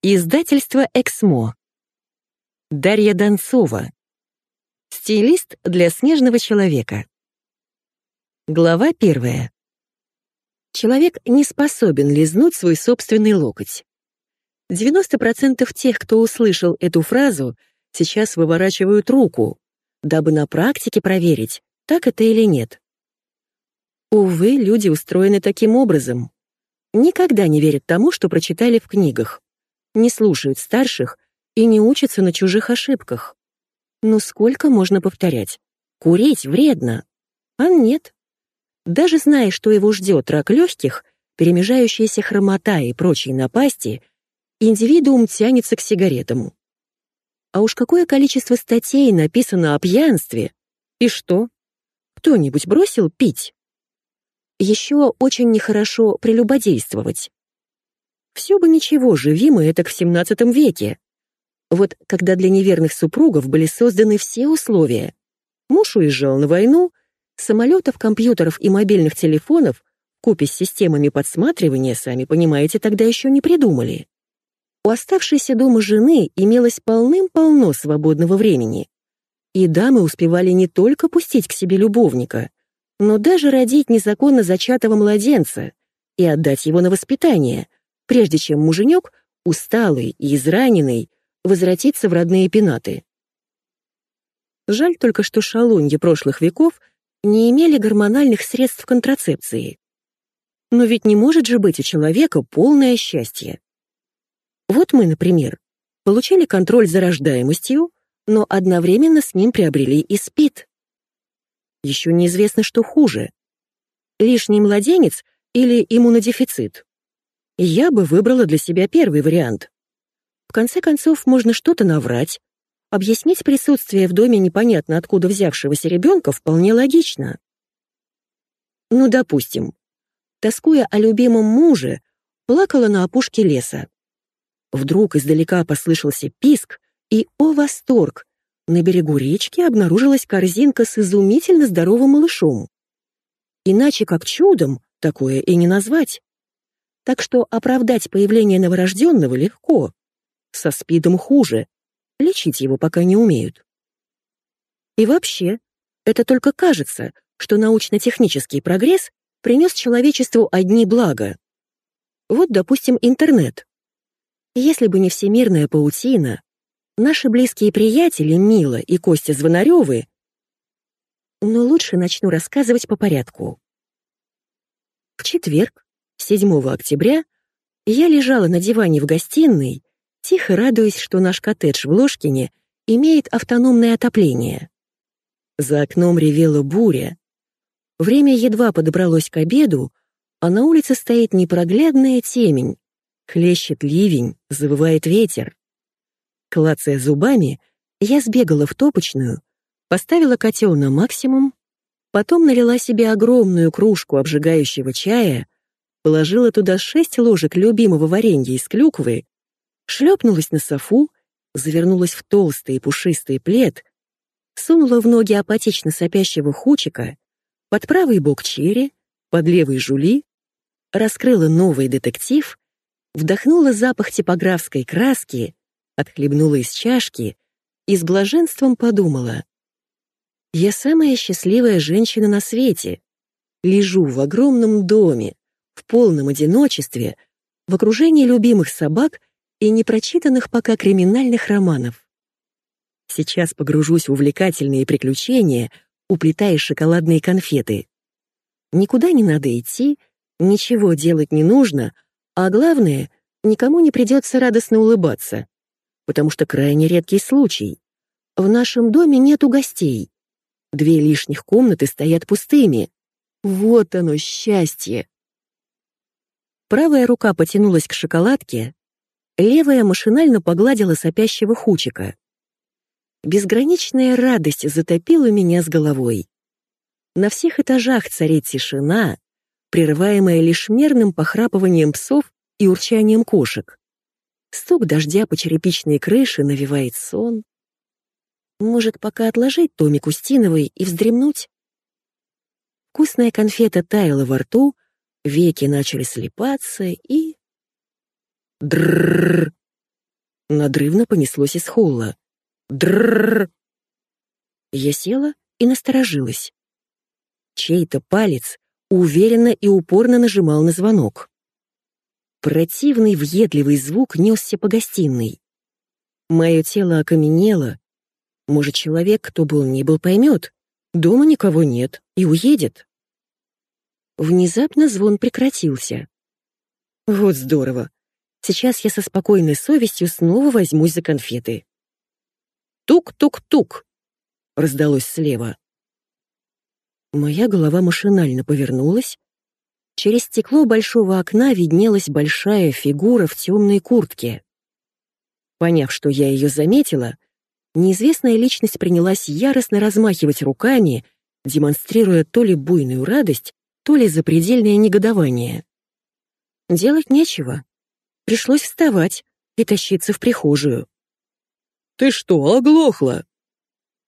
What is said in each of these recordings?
Издательство «Эксмо». Дарья Донцова. Стилист для снежного человека. Глава первая. Человек не способен лизнуть свой собственный локоть. 90% тех, кто услышал эту фразу, сейчас выворачивают руку, дабы на практике проверить, так это или нет. Увы, люди устроены таким образом. Никогда не верят тому, что прочитали в книгах не слушают старших и не учатся на чужих ошибках. Но сколько можно повторять? Курить вредно. А нет. Даже зная, что его ждет рак легких, перемежающаяся хромота и прочие напасти, индивидуум тянется к сигаретам. А уж какое количество статей написано о пьянстве. И что? Кто-нибудь бросил пить? Еще очень нехорошо прелюбодействовать. Все бы ничего, живи мы это в XVII веке. Вот когда для неверных супругов были созданы все условия. Муж уезжал на войну, самолетов, компьютеров и мобильных телефонов купе с системами подсматривания, сами понимаете, тогда еще не придумали. У оставшейся дома жены имелось полным-полно свободного времени. И дамы успевали не только пустить к себе любовника, но даже родить незаконно зачатого младенца и отдать его на воспитание, прежде чем муженек, усталый и израненный, возвратится в родные пенаты. Жаль только, что шалуньи прошлых веков не имели гормональных средств контрацепции. Но ведь не может же быть у человека полное счастье. Вот мы, например, получили контроль за рождаемостью, но одновременно с ним приобрели и СПИД. Еще неизвестно, что хуже. Лишний младенец или иммунодефицит. Я бы выбрала для себя первый вариант. В конце концов, можно что-то наврать. Объяснить присутствие в доме непонятно откуда взявшегося ребенка вполне логично. Ну, допустим, тоскуя о любимом муже, плакала на опушке леса. Вдруг издалека послышался писк, и, о восторг, на берегу речки обнаружилась корзинка с изумительно здоровым малышом. Иначе как чудом такое и не назвать. Так что оправдать появление новорожденного легко. Со СПИДом хуже. Лечить его пока не умеют. И вообще, это только кажется, что научно-технический прогресс принес человечеству одни блага. Вот, допустим, интернет. Если бы не всемирная паутина, наши близкие приятели Мила и Костя Звонаревы... Но лучше начну рассказывать по порядку. В четверг 7 октября я лежала на диване в гостиной, тихо радуясь, что наш коттедж в Ложкине имеет автономное отопление. За окном ревела буря. Время едва подобралось к обеду, а на улице стоит непроглядная темень. Хлещет ливень, завывает ветер. Клацая зубами, я сбегала в топочную, поставила котел на максимум, потом налила себе огромную кружку обжигающего чая — положила туда шесть ложек любимого варенья из клюквы, шлепнулась на софу, завернулась в толстый пушистый плед, сунула в ноги апатично сопящего хучика, под правый бок черри, под левый жули, раскрыла новый детектив, вдохнула запах типографской краски, отхлебнула из чашки и с блаженством подумала. «Я самая счастливая женщина на свете. Лежу в огромном доме, в полном одиночестве, в окружении любимых собак и непрочитанных пока криминальных романов. Сейчас погружусь в увлекательные приключения, уплетая шоколадные конфеты. Никуда не надо идти, ничего делать не нужно, а главное, никому не придется радостно улыбаться, потому что крайне редкий случай. В нашем доме нету гостей. Две лишних комнаты стоят пустыми. Вот оно, счастье! Правая рука потянулась к шоколадке, левая машинально погладила сопящего хучика. Безграничная радость затопила меня с головой. На всех этажах царит тишина, прерываемая лишь мерным похрапыванием псов и урчанием кошек. Стук дождя по черепичной крыше навевает сон. Может, пока отложить Томик Устиновой и вздремнуть? Вкусная конфета таяла во рту, Веки начали слепаться и... Дрррр! Надрывно понеслось из холла. Дрррр. Я села и насторожилась. Чей-то палец уверенно и упорно нажимал на звонок. Противный въедливый звук несся по гостиной. Мое тело окаменело. Может, человек, кто был ни был, поймет. Дома никого нет и уедет. Внезапно звон прекратился. Вот здорово. Сейчас я со спокойной совестью снова возьмусь за конфеты. Тук-тук-тук! Раздалось слева. Моя голова машинально повернулась. Через стекло большого окна виднелась большая фигура в темной куртке. Поняв, что я ее заметила, неизвестная личность принялась яростно размахивать руками, демонстрируя то ли буйную радость, то ли запредельное негодование. Делать нечего. Пришлось вставать и тащиться в прихожую. «Ты что, оглохла?»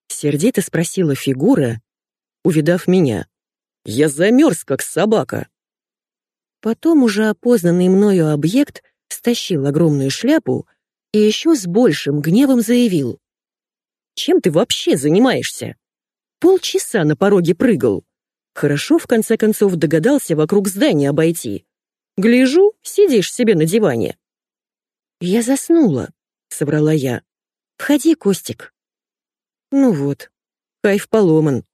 Сердито спросила фигура, увидав меня. «Я замерз, как собака». Потом уже опознанный мною объект стащил огромную шляпу и еще с большим гневом заявил. «Чем ты вообще занимаешься? Полчаса на пороге прыгал. Хорошо, в конце концов, догадался вокруг здания обойти. Гляжу, сидишь себе на диване». «Я заснула», — собрала я. «Входи, Костик». Ну вот, кайф поломан.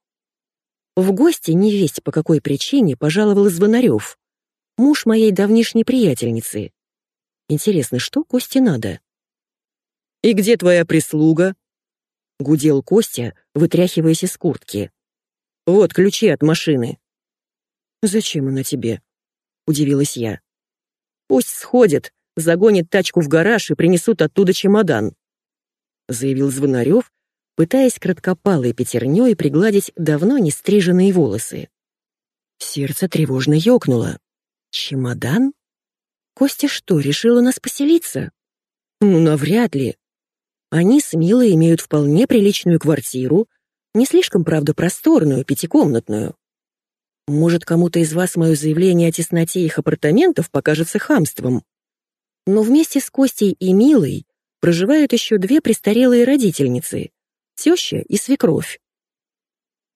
В гости невесть по какой причине пожаловал Звонарев, муж моей давнишней приятельницы. Интересно, что Косте надо? «И где твоя прислуга?» — гудел Костя, вытряхиваясь из куртки. «Вот ключи от машины». «Зачем она тебе?» — удивилась я. «Пусть сходят, загонят тачку в гараж и принесут оттуда чемодан», — заявил Звонарев, пытаясь краткопалой пятерней пригладить давно не стриженные волосы. Сердце тревожно ёкнуло. «Чемодан? Костя что, решил у нас поселиться?» «Ну, навряд ли. Они с Милой имеют вполне приличную квартиру, не слишком, правда, просторную, пятикомнатную. Может, кому-то из вас мое заявление о тесноте их апартаментов покажется хамством. Но вместе с Костей и Милой проживают еще две престарелые родительницы, теща и свекровь.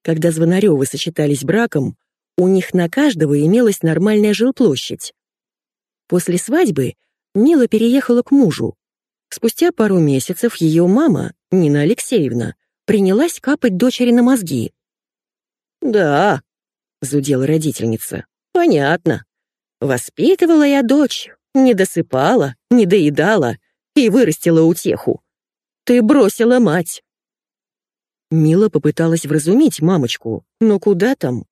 Когда Звонаревы сочетались браком, у них на каждого имелась нормальная жилплощадь. После свадьбы Мила переехала к мужу, Спустя пару месяцев ее мама, Нина Алексеевна, принялась капать дочери на мозги. «Да», — зудела родительница, — «понятно. Воспитывала я дочь, не досыпала, не доедала и вырастила утеху. Ты бросила мать». Мила попыталась вразумить мамочку, но куда там?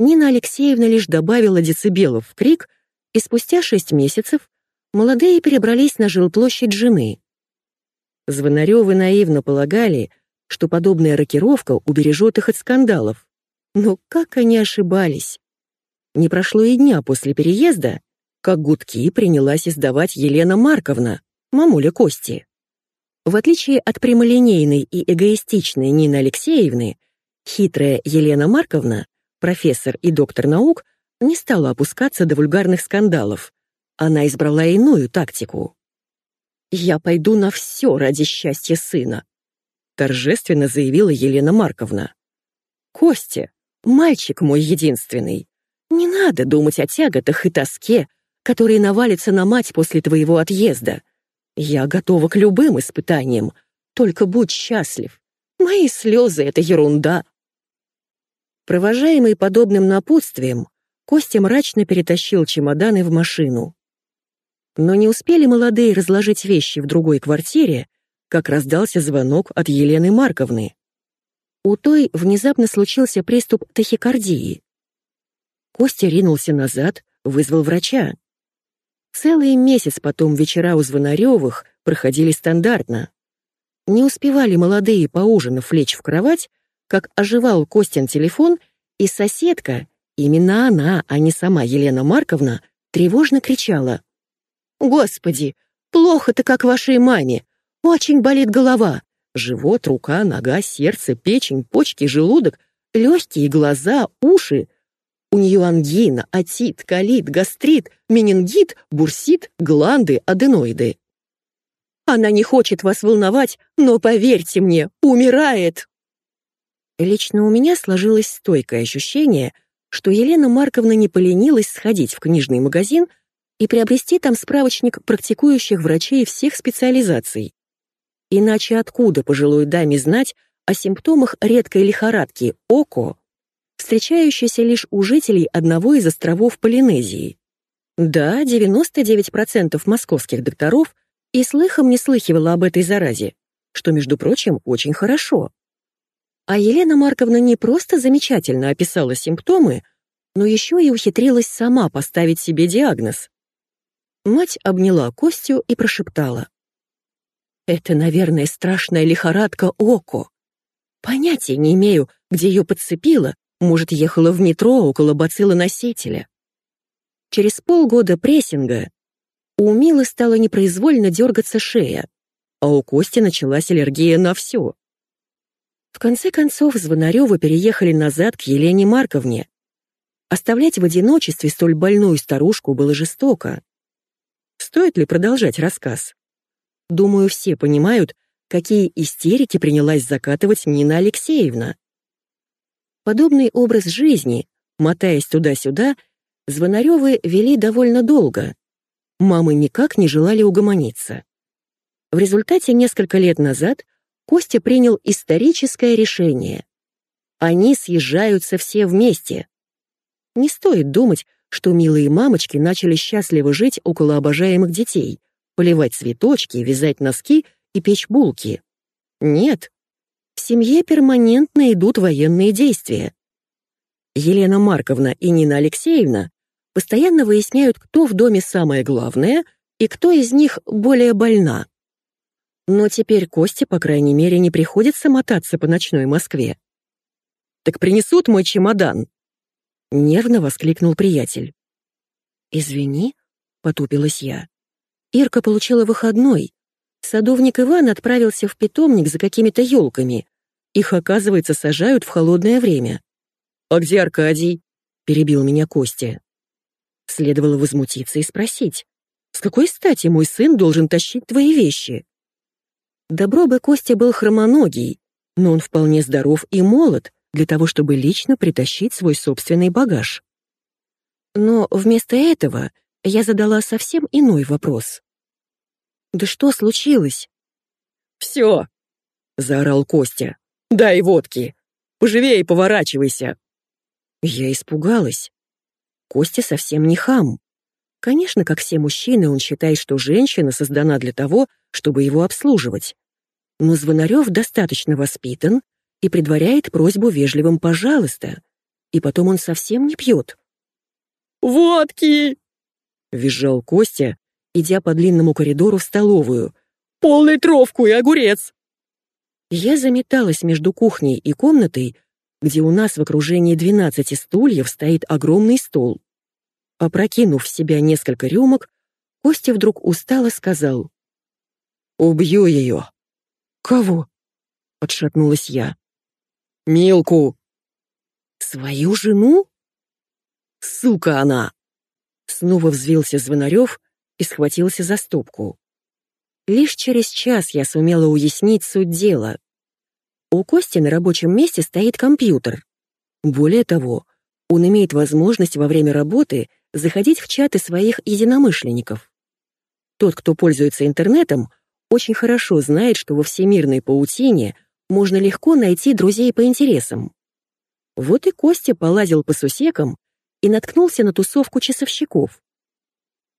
Нина Алексеевна лишь добавила децибелов в крик, и спустя шесть месяцев молодые перебрались на жилплощадь жены. Звонаревы наивно полагали, что подобная рокировка убережет их от скандалов. Но как они ошибались? Не прошло и дня после переезда, как гудки принялась издавать Елена Марковна, мамуля Кости. В отличие от прямолинейной и эгоистичной Нины Алексеевны, хитрая Елена Марковна, профессор и доктор наук, не стала опускаться до вульгарных скандалов, она избрала иную тактику. «Я пойду на все ради счастья сына», — торжественно заявила Елена Марковна. «Костя, мальчик мой единственный, не надо думать о тяготах и тоске, которые навалятся на мать после твоего отъезда. Я готова к любым испытаниям, только будь счастлив. Мои слезы — это ерунда». Провожаемый подобным напутствием, Костя мрачно перетащил чемоданы в машину. Но не успели молодые разложить вещи в другой квартире, как раздался звонок от Елены Марковны. У той внезапно случился приступ тахикардии. Костя ринулся назад, вызвал врача. Целый месяц потом вечера у Звонаревых проходили стандартно. Не успевали молодые, поужинав, лечь в кровать, как оживал Костин телефон, и соседка, именно она, а не сама Елена Марковна, тревожно кричала. Господи, плохо-то как вашей маме. Очень болит голова. Живот, рука, нога, сердце, печень, почки, желудок, легкие, глаза, уши. У нее ангина, отит, колит, гастрит, менингит, бурсит, гланды, аденоиды. Она не хочет вас волновать, но поверьте мне, умирает!» Лично у меня сложилось стойкое ощущение, что Елена Марковна не поленилась сходить в книжный магазин и приобрести там справочник практикующих врачей всех специализаций. Иначе откуда пожилой даме знать о симптомах редкой лихорадки ОКО, встречающейся лишь у жителей одного из островов Полинезии? Да, 99% московских докторов и слыхом не слыхивала об этой заразе, что, между прочим, очень хорошо. А Елена Марковна не просто замечательно описала симптомы, но еще и ухитрилась сама поставить себе диагноз. Мать обняла Костю и прошептала. «Это, наверное, страшная лихорадка Око. Понятия не имею, где ее подцепила, может, ехала в метро около бацилла-носителя». Через полгода прессинга у Милы стала непроизвольно дергаться шея, а у Кости началась аллергия на все. В конце концов, Звонарёвы переехали назад к Елене Марковне. Оставлять в одиночестве столь больную старушку было жестоко. Стоит ли продолжать рассказ? Думаю, все понимают, какие истерики принялась закатывать Нина Алексеевна. Подобный образ жизни, мотаясь туда-сюда, Звонарёвы вели довольно долго. Мамы никак не желали угомониться. В результате несколько лет назад Костя принял историческое решение. Они съезжаются все вместе. Не стоит думать, что милые мамочки начали счастливо жить около обожаемых детей, поливать цветочки, вязать носки и печь булки. Нет. В семье перманентно идут военные действия. Елена Марковна и Нина Алексеевна постоянно выясняют, кто в доме самое главное и кто из них более больна. Но теперь Косте, по крайней мере, не приходится мотаться по ночной Москве. «Так принесут мой чемодан!» Нервно воскликнул приятель. «Извини», — потупилась я. Ирка получила выходной. Садовник Иван отправился в питомник за какими-то елками. Их, оказывается, сажают в холодное время. «А где Аркадий?» — перебил меня Костя. Следовало возмутиться и спросить, «С какой стати мой сын должен тащить твои вещи?» Добро бы Костя был хромоногий, но он вполне здоров и молод для того, чтобы лично притащить свой собственный багаж. Но вместо этого я задала совсем иной вопрос. «Да что случилось?» «Все!» — заорал Костя. «Дай водки! Поживее поворачивайся!» Я испугалась. Костя совсем не хам. Конечно, как все мужчины, он считает, что женщина создана для того, чтобы его обслуживать. Но Звонарев достаточно воспитан и предваряет просьбу вежливым «пожалуйста», и потом он совсем не пьет. «Водки!» — визжал Костя, идя по длинному коридору в столовую. «Полный тровку и огурец!» Я заметалась между кухней и комнатой, где у нас в окружении двенадцати стульев стоит огромный стол. Опрокинув в себя несколько рюмок, Костя вдруг устало сказал. «Убью ее!» «Кого?» — отшатнулась я. «Милку!» «Свою жену?» «Сука она!» Снова взвился Звонарев и схватился за стопку. Лишь через час я сумела уяснить суть дела. У Кости на рабочем месте стоит компьютер. Более того, он имеет возможность во время работы заходить в чаты своих единомышленников. Тот, кто пользуется интернетом, очень хорошо знает, что во всемирной паутине можно легко найти друзей по интересам. Вот и Костя полазил по сусекам и наткнулся на тусовку часовщиков.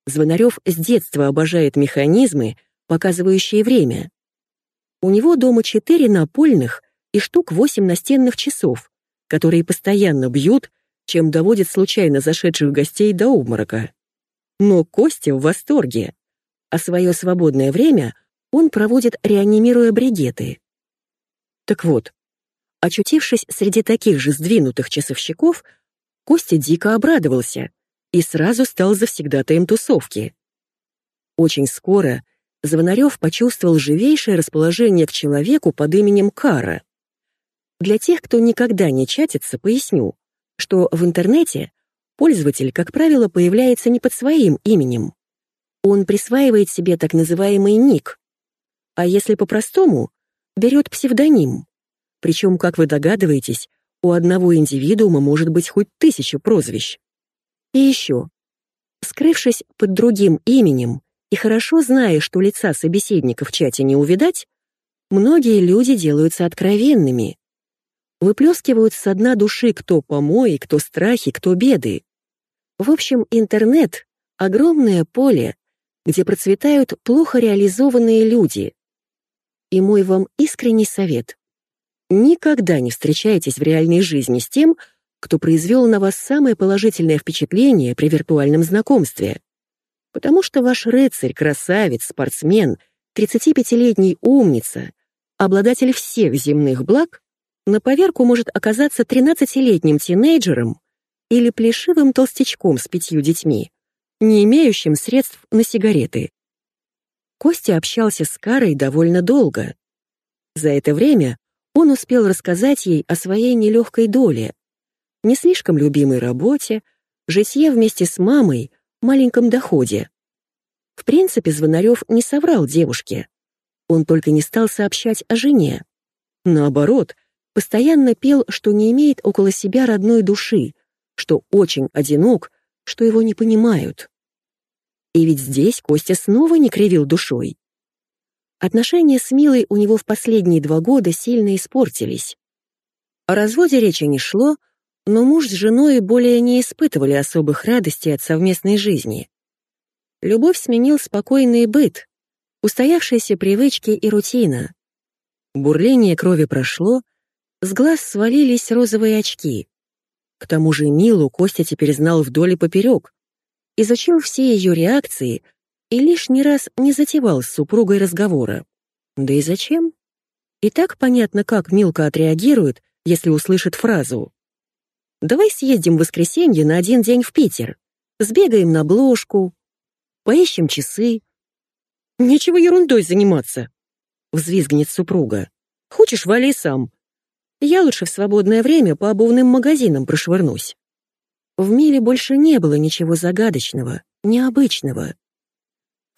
Звонарев с детства обожает механизмы, показывающие время. У него дома четыре напольных и штук восемь настенных часов, которые постоянно бьют, чем доводят случайно зашедших гостей до обморока. Но Костя в восторге, а свое свободное время он проводит, реанимируя бригеты. Так вот, очутившись среди таких же сдвинутых часовщиков, Костя дико обрадовался и сразу стал завсегдатаем тусовки. Очень скоро Звонарев почувствовал живейшее расположение к человеку под именем Кара. Для тех, кто никогда не чатится, поясню, что в интернете пользователь, как правило, появляется не под своим именем. Он присваивает себе так называемый ник, А если по-простому, берет псевдоним. Причем, как вы догадываетесь, у одного индивидуума может быть хоть тысяча прозвищ. И еще. Скрывшись под другим именем и хорошо зная, что лица собеседника в чате не увидать, многие люди делаются откровенными. Выплескивают со дна души кто помои, кто страхи, кто беды. В общем, интернет — огромное поле, где процветают плохо реализованные люди. И мой вам искренний совет. Никогда не встречайтесь в реальной жизни с тем, кто произвел на вас самое положительное впечатление при виртуальном знакомстве. Потому что ваш рыцарь, красавец, спортсмен, 35-летний умница, обладатель всех земных благ, на поверку может оказаться 13-летним тинейджером или плешивым толстячком с пятью детьми, не имеющим средств на сигареты. Костя общался с Карой довольно долго. За это время он успел рассказать ей о своей нелегкой доле, не слишком любимой работе, житье вместе с мамой, маленьком доходе. В принципе, Звонарев не соврал девушке. Он только не стал сообщать о жене. Наоборот, постоянно пел, что не имеет около себя родной души, что очень одинок, что его не понимают. И ведь здесь Костя снова не кривил душой. Отношения с Милой у него в последние два года сильно испортились. О разводе речи не шло, но муж с женой более не испытывали особых радостей от совместной жизни. Любовь сменил спокойный быт, устоявшиеся привычки и рутина. Бурление крови прошло, с глаз свалились розовые очки. К тому же Милу Костя теперь знал вдоль и поперек, изучил все ее реакции и лишний раз не затевал с супругой разговора. Да и зачем? И так понятно, как Милка отреагирует, если услышит фразу Давай съездим в воскресенье на один день в Питер. Сбегаем на бложку, поищем часы. Нечего ерундой заниматься, взвизгнет супруга. Хочешь, вали сам. Я лучше в свободное время по обувным магазинам прошвырнусь. В мире больше не было ничего загадочного, необычного.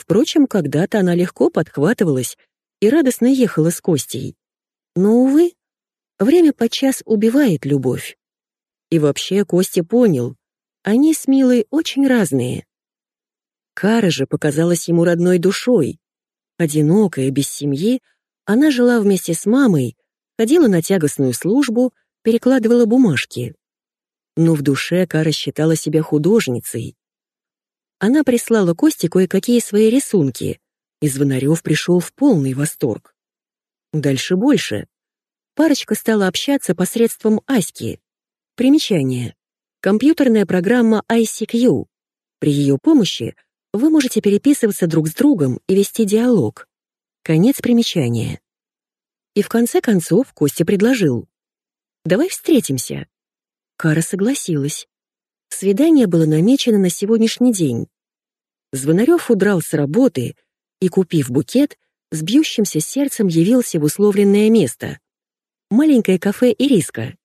Впрочем, когда-то она легко подхватывалась и радостно ехала с Костей. Но, увы, время подчас убивает любовь. И вообще Костя понял, они с Милой очень разные. Кара же показалась ему родной душой. Одинокая, без семьи, она жила вместе с мамой, ходила на тягостную службу, перекладывала бумажки. Но в душе Кара считала себя художницей. Она прислала Косте кое-какие свои рисунки, и Звонарев пришел в полный восторг. Дальше больше. Парочка стала общаться посредством Аськи. Примечание. Компьютерная программа ICQ. При ее помощи вы можете переписываться друг с другом и вести диалог. Конец примечания. И в конце концов Костя предложил. «Давай встретимся». Кара согласилась. Свидание было намечено на сегодняшний день. Звонарев удрал с работы и, купив букет, с бьющимся сердцем явился в условленное место. Маленькое кафе «Ириска».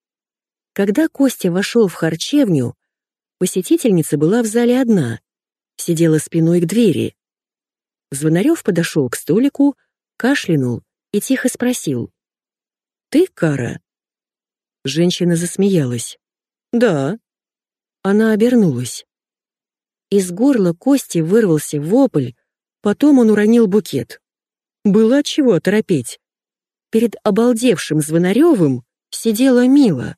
Когда Костя вошел в харчевню, посетительница была в зале одна, сидела спиной к двери. Звонарев подошел к столику, кашлянул и тихо спросил. «Ты Кара?» Женщина засмеялась. «Да». Она обернулась. Из горла Кости вырвался вопль, потом он уронил букет. Было чего торопеть. Перед обалдевшим Звонаревым сидела Мила.